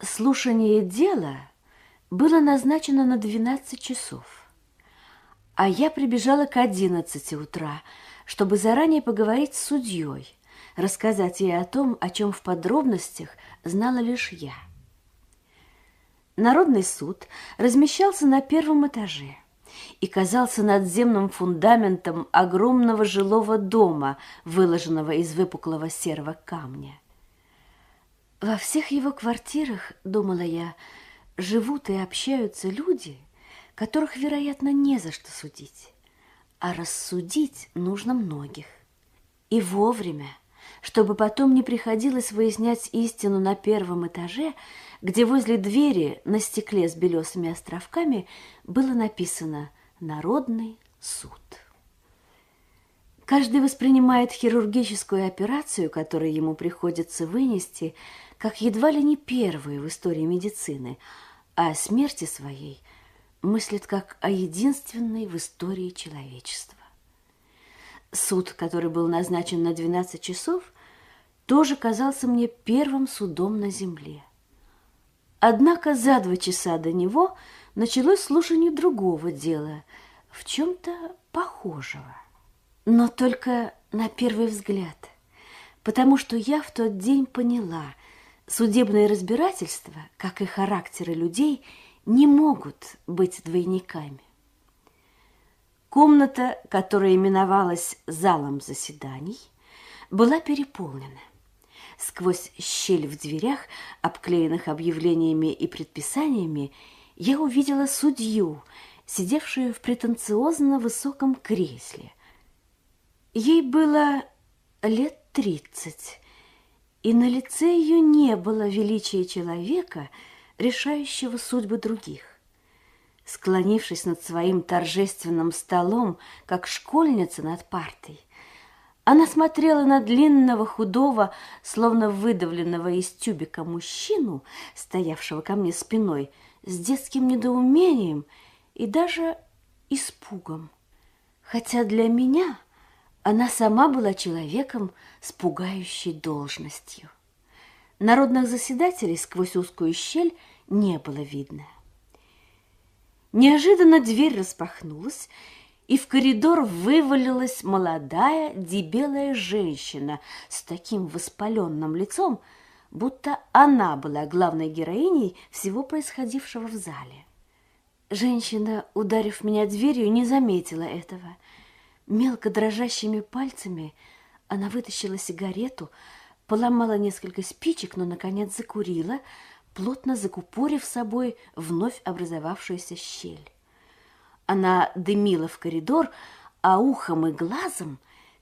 Слушание дела было назначено на 12 часов, а я прибежала к 11 утра, чтобы заранее поговорить с судьей, рассказать ей о том, о чем в подробностях знала лишь я. Народный суд размещался на первом этаже и казался надземным фундаментом огромного жилого дома, выложенного из выпуклого серого камня. Во всех его квартирах, думала я, живут и общаются люди, которых, вероятно, не за что судить, а рассудить нужно многих. И вовремя, чтобы потом не приходилось выяснять истину на первом этаже, где возле двери на стекле с белесыми островками было написано «Народный суд». Каждый воспринимает хирургическую операцию, которую ему приходится вынести, как едва ли не первую в истории медицины, а о смерти своей мыслит как о единственной в истории человечества. Суд, который был назначен на 12 часов, тоже казался мне первым судом на земле. Однако за два часа до него началось слушание другого дела, в чем-то похожего. Но только на первый взгляд, потому что я в тот день поняла, судебные разбирательства, как и характеры людей, не могут быть двойниками. Комната, которая именовалась залом заседаний, была переполнена. Сквозь щель в дверях, обклеенных объявлениями и предписаниями, я увидела судью, сидевшую в претенциозно высоком кресле. Ей было лет тридцать, и на лице ее не было величия человека, решающего судьбы других. Склонившись над своим торжественным столом, как школьница над партой, она смотрела на длинного, худого, словно выдавленного из тюбика мужчину, стоявшего ко мне спиной, с детским недоумением и даже испугом. Хотя для меня она сама была человеком с пугающей должностью. Народных заседателей сквозь узкую щель не было видно. Неожиданно дверь распахнулась, и в коридор вывалилась молодая дебелая женщина с таким воспаленным лицом, будто она была главной героиней всего происходившего в зале. Женщина, ударив меня дверью, не заметила этого. Мелко дрожащими пальцами она вытащила сигарету, поломала несколько спичек, но, наконец, закурила, плотно закупорив собой вновь образовавшуюся щель. Она дымила в коридор, а ухом и глазом,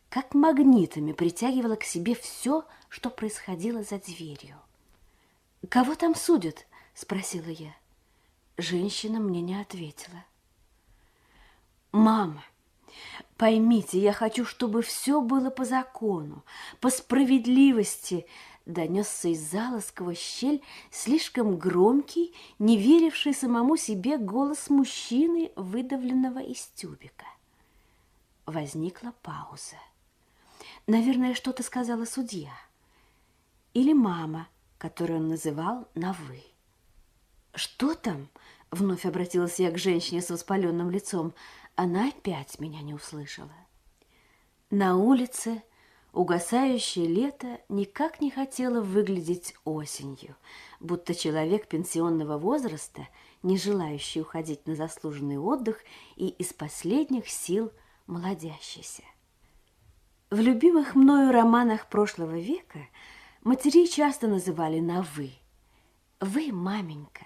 как магнитами, притягивала к себе все, что происходило за дверью. «Кого там судят?» – спросила я. Женщина мне не ответила. «Мама, поймите, я хочу, чтобы все было по закону, по справедливости», донесся из зала сквозь щель слишком громкий, не веривший самому себе голос мужчины, выдавленного из тюбика. Возникла пауза. Наверное, что-то сказала судья. Или мама, которую он называл на «вы». «Что там?» — вновь обратилась я к женщине с воспаленным лицом. Она опять меня не услышала. На улице Угасающее лето никак не хотело выглядеть осенью, будто человек пенсионного возраста, не желающий уходить на заслуженный отдых и из последних сил молодящийся. В любимых мною романах прошлого века матерей часто называли на «вы». «Вы, маменька».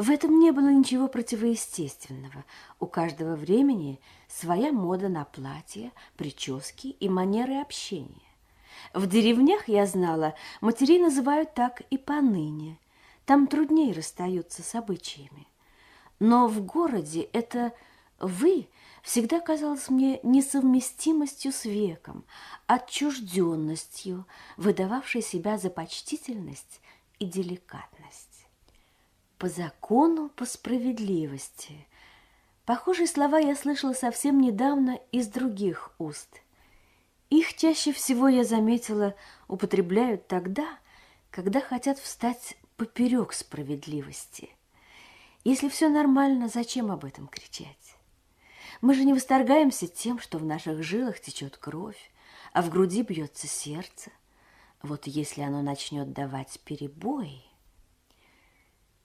В этом не было ничего противоестественного. У каждого времени своя мода на платье, прически и манеры общения. В деревнях, я знала, матерей называют так и поныне. Там труднее расстаются с обычаями. Но в городе это «вы» всегда казалось мне несовместимостью с веком, отчужденностью, выдававшей себя за почтительность и деликатность по закону, по справедливости. Похожие слова я слышала совсем недавно из других уст. Их чаще всего, я заметила, употребляют тогда, когда хотят встать поперек справедливости. Если все нормально, зачем об этом кричать? Мы же не восторгаемся тем, что в наших жилах течет кровь, а в груди бьется сердце. Вот если оно начнет давать перебои...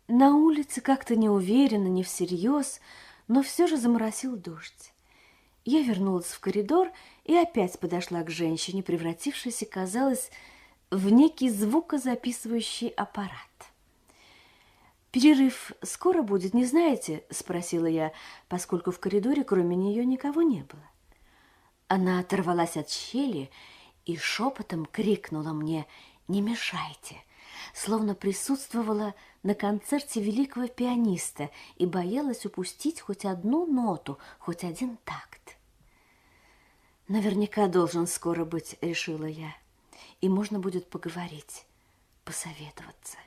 На улице как-то неуверенно, не всерьез, но все же заморосил дождь. Я вернулась в коридор и опять подошла к женщине, превратившейся, казалось, в некий звукозаписывающий аппарат. «Перерыв скоро будет, не знаете?» – спросила я, поскольку в коридоре кроме нее никого не было. Она оторвалась от щели и шепотом крикнула мне «Не мешайте!» Словно присутствовала на концерте великого пианиста и боялась упустить хоть одну ноту, хоть один такт. Наверняка должен скоро быть, решила я, и можно будет поговорить, посоветоваться.